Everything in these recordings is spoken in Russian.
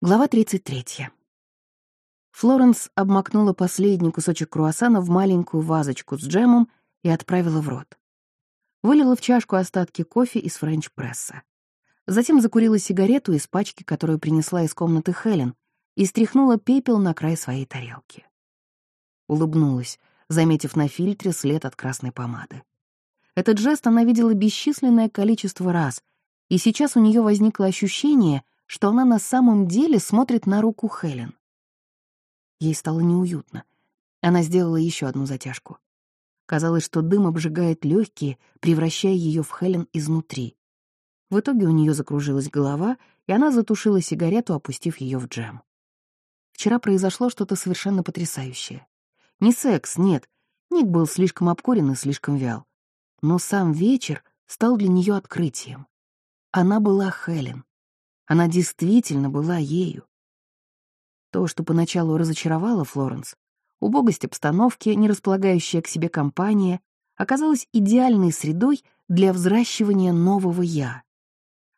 Глава 33. Флоренс обмакнула последний кусочек круассана в маленькую вазочку с джемом и отправила в рот. Вылила в чашку остатки кофе из френч-пресса. Затем закурила сигарету из пачки, которую принесла из комнаты Хелен, и стряхнула пепел на край своей тарелки. Улыбнулась, заметив на фильтре след от красной помады. Этот жест она видела бесчисленное количество раз, и сейчас у нее возникло ощущение — что она на самом деле смотрит на руку Хелен. Ей стало неуютно. Она сделала еще одну затяжку. Казалось, что дым обжигает легкие, превращая ее в Хелен изнутри. В итоге у нее закружилась голова, и она затушила сигарету, опустив ее в джем. Вчера произошло что-то совершенно потрясающее. Не секс, нет. Ник был слишком обкурен и слишком вял. Но сам вечер стал для нее открытием. Она была Хелен. Она действительно была ею. То, что поначалу разочаровало Флоренс, убогость обстановки, не располагающая к себе компания, оказалась идеальной средой для взращивания нового «я».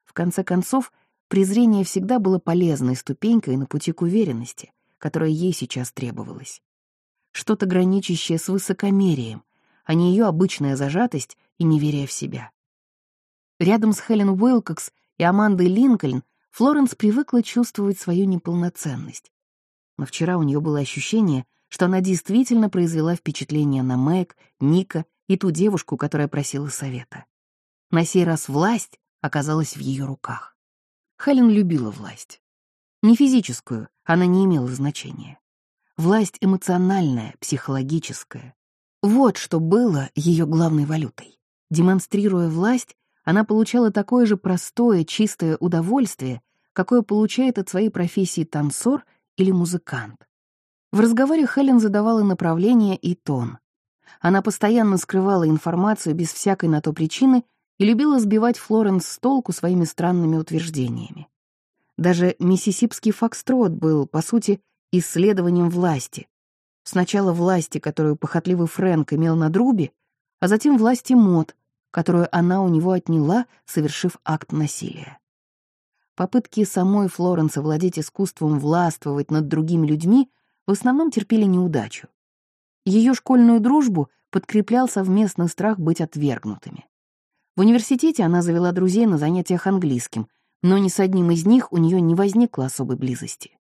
В конце концов, презрение всегда было полезной ступенькой на пути к уверенности, которая ей сейчас требовалась. Что-то граничащее с высокомерием, а не ее обычная зажатость и неверие в себя. Рядом с Хелен Уилкокс и Амандой Линкольн Флоренс привыкла чувствовать свою неполноценность. Но вчера у нее было ощущение, что она действительно произвела впечатление на Мэг, Ника и ту девушку, которая просила совета. На сей раз власть оказалась в ее руках. Хелен любила власть. Не физическую, она не имела значения. Власть эмоциональная, психологическая. Вот что было ее главной валютой. Демонстрируя власть, она получала такое же простое, чистое удовольствие, какое получает от своей профессии танцор или музыкант. В разговоре Хелен задавала направление и тон. Она постоянно скрывала информацию без всякой на то причины и любила сбивать Флоренс с толку своими странными утверждениями. Даже миссисипский фокстрот был, по сути, исследованием власти. Сначала власти, которую похотливый Фрэнк имел над Руби, а затем власти Мод, которую она у него отняла, совершив акт насилия. Попытки самой Флоренс владеть искусством властвовать над другими людьми в основном терпели неудачу. Ее школьную дружбу подкреплял совместный страх быть отвергнутыми. В университете она завела друзей на занятиях английским, но ни с одним из них у нее не возникло особой близости.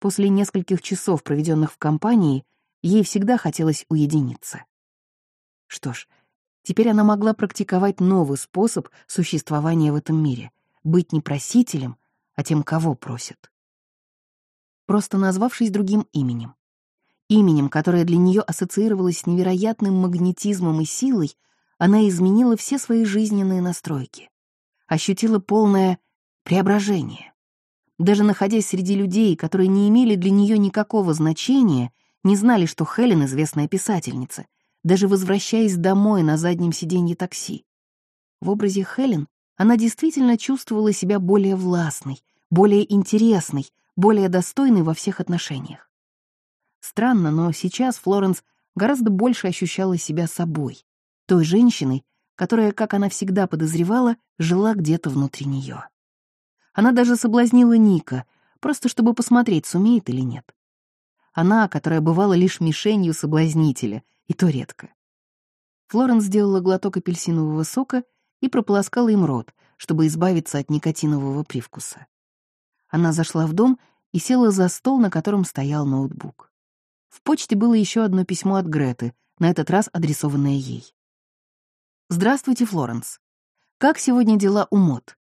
После нескольких часов, проведенных в компании, ей всегда хотелось уединиться. Что ж, Теперь она могла практиковать новый способ существования в этом мире — быть не просителем, а тем, кого просит. Просто назвавшись другим именем. Именем, которое для нее ассоциировалось с невероятным магнетизмом и силой, она изменила все свои жизненные настройки. Ощутила полное преображение. Даже находясь среди людей, которые не имели для нее никакого значения, не знали, что Хелен — известная писательница — даже возвращаясь домой на заднем сиденье такси. В образе Хелен она действительно чувствовала себя более властной, более интересной, более достойной во всех отношениях. Странно, но сейчас Флоренс гораздо больше ощущала себя собой, той женщиной, которая, как она всегда подозревала, жила где-то внутри нее. Она даже соблазнила Ника, просто чтобы посмотреть, сумеет или нет. Она, которая бывала лишь мишенью соблазнителя — и то редко. Флоренс сделала глоток апельсинового сока и прополоскала им рот, чтобы избавиться от никотинового привкуса. Она зашла в дом и села за стол, на котором стоял ноутбук. В почте было еще одно письмо от Греты, на этот раз адресованное ей. «Здравствуйте, Флоренс. Как сегодня дела у Мот?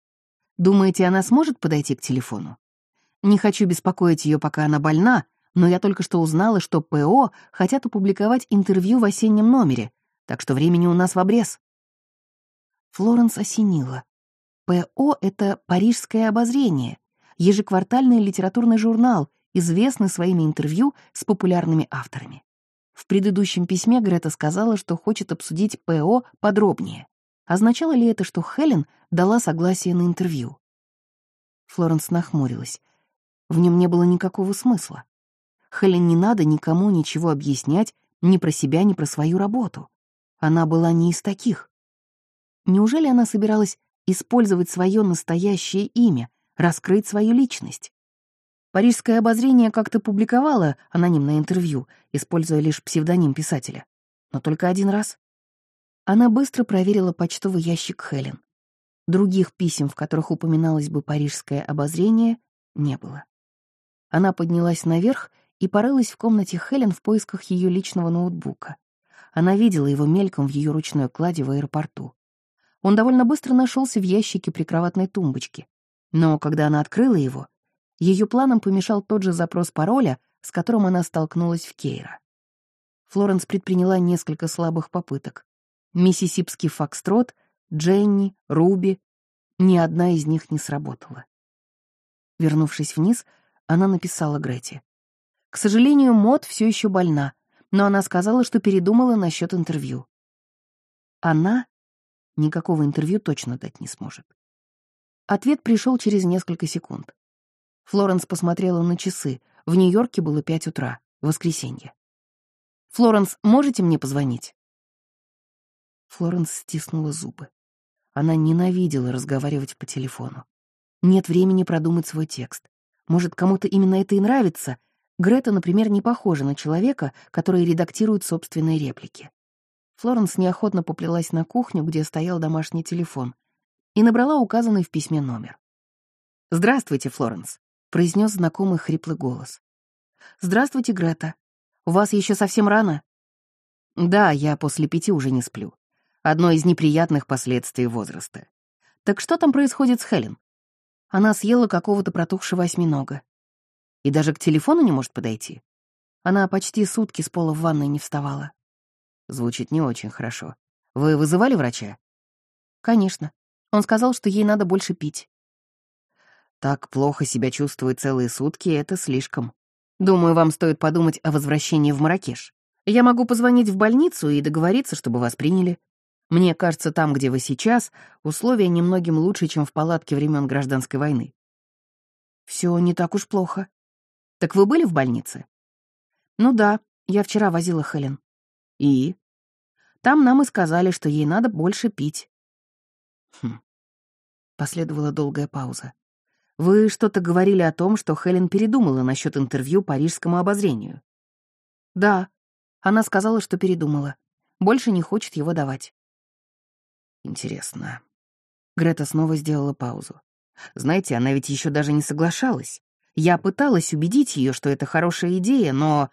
Думаете, она сможет подойти к телефону? Не хочу беспокоить ее, пока она больна, но я только что узнала, что ПО хотят опубликовать интервью в осеннем номере, так что времени у нас в обрез. Флоренс осенила. ПО — это «Парижское обозрение», ежеквартальный литературный журнал, известный своими интервью с популярными авторами. В предыдущем письме Грета сказала, что хочет обсудить ПО подробнее. Означало ли это, что Хелен дала согласие на интервью? Флоренс нахмурилась. В нем не было никакого смысла. Хелен не надо никому ничего объяснять ни про себя, ни про свою работу. Она была не из таких. Неужели она собиралась использовать свое настоящее имя, раскрыть свою личность? Парижское обозрение как-то публиковало анонимное интервью, используя лишь псевдоним писателя. Но только один раз. Она быстро проверила почтовый ящик Хелен. Других писем, в которых упоминалось бы парижское обозрение, не было. Она поднялась наверх и порылась в комнате Хелен в поисках ее личного ноутбука. Она видела его мельком в ее ручной кладе в аэропорту. Он довольно быстро нашелся в ящике прикроватной тумбочки. Но когда она открыла его, ее планам помешал тот же запрос пароля, с которым она столкнулась в Кейра. Флоренс предприняла несколько слабых попыток. Миссисипский фокстрот, Дженни, Руби — ни одна из них не сработала. Вернувшись вниз, она написала Грете. К сожалению, Мод все еще больна, но она сказала, что передумала насчет интервью. Она никакого интервью точно дать не сможет. Ответ пришел через несколько секунд. Флоренс посмотрела на часы. В Нью-Йорке было пять утра, воскресенье. «Флоренс, можете мне позвонить?» Флоренс стиснула зубы. Она ненавидела разговаривать по телефону. Нет времени продумать свой текст. Может, кому-то именно это и нравится, Грета, например, не похожа на человека, который редактирует собственные реплики. Флоренс неохотно поплелась на кухню, где стоял домашний телефон, и набрала указанный в письме номер. «Здравствуйте, Флоренс», — произнес знакомый хриплый голос. «Здравствуйте, Грета. У вас еще совсем рано?» «Да, я после пяти уже не сплю. Одно из неприятных последствий возраста. Так что там происходит с Хелен?» Она съела какого-то протухшего осьминога. И даже к телефону не может подойти. Она почти сутки с пола в ванной не вставала. Звучит не очень хорошо. Вы вызывали врача? Конечно. Он сказал, что ей надо больше пить. Так плохо себя чувствует целые сутки — это слишком. Думаю, вам стоит подумать о возвращении в Маракеш. Я могу позвонить в больницу и договориться, чтобы вас приняли. Мне кажется, там, где вы сейчас, условия немногим лучше, чем в палатке времен гражданской войны. Все не так уж плохо. Так вы были в больнице? Ну да, я вчера возила Хелен. И? Там нам и сказали, что ей надо больше пить. Хм. Последовала долгая пауза. Вы что-то говорили о том, что Хелен передумала насчет интервью парижскому обозрению. Да, она сказала, что передумала. Больше не хочет его давать. Интересно. Грета снова сделала паузу. Знаете, она ведь еще даже не соглашалась. Я пыталась убедить ее, что это хорошая идея, но...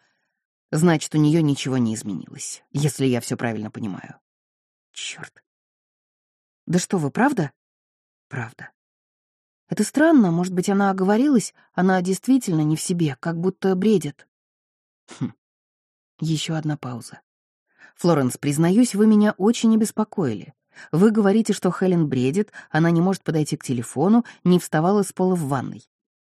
Значит, у нее ничего не изменилось, если я все правильно понимаю. Черт. Да что вы, правда? Правда. Это странно, может быть, она оговорилась, она действительно не в себе, как будто бредит. Хм. Еще одна пауза. Флоренс, признаюсь, вы меня очень обеспокоили. Вы говорите, что Хелен бредит, она не может подойти к телефону, не вставала с пола в ванной.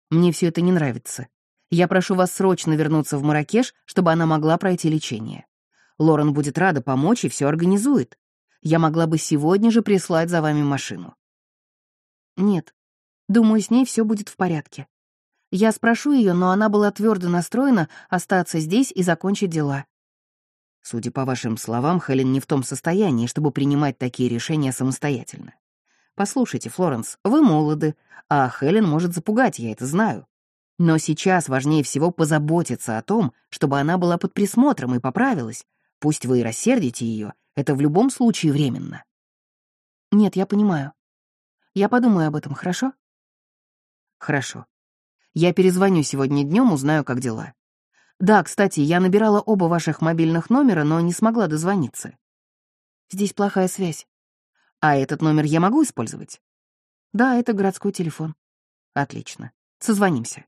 Мне все это не нравится. Я прошу вас срочно вернуться в Маракеш, чтобы она могла пройти лечение. Лорен будет рада помочь и все организует. Я могла бы сегодня же прислать за вами машину. Нет, думаю, с ней все будет в порядке. Я спрошу ее, но она была твердо настроена остаться здесь и закончить дела. Судя по вашим словам, Хелен не в том состоянии, чтобы принимать такие решения самостоятельно. Послушайте, Флоренс, вы молоды, а Хелен может запугать, я это знаю. Но сейчас важнее всего позаботиться о том, чтобы она была под присмотром и поправилась. Пусть вы и рассердите ее, это в любом случае временно. Нет, я понимаю. Я подумаю об этом, хорошо? Хорошо. Я перезвоню сегодня днем, узнаю, как дела. Да, кстати, я набирала оба ваших мобильных номера, но не смогла дозвониться. Здесь плохая связь. А этот номер я могу использовать? Да, это городской телефон. Отлично. Созвонимся.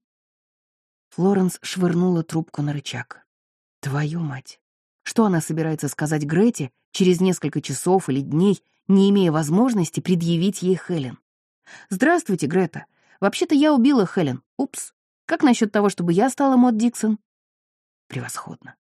Флоренс швырнула трубку на рычаг. Твою мать. Что она собирается сказать Грете через несколько часов или дней, не имея возможности предъявить ей Хелен? «Здравствуйте, Грета. Вообще-то я убила Хелен. Упс. Как насчет того, чтобы я стала Мод Диксон?» Превосходно.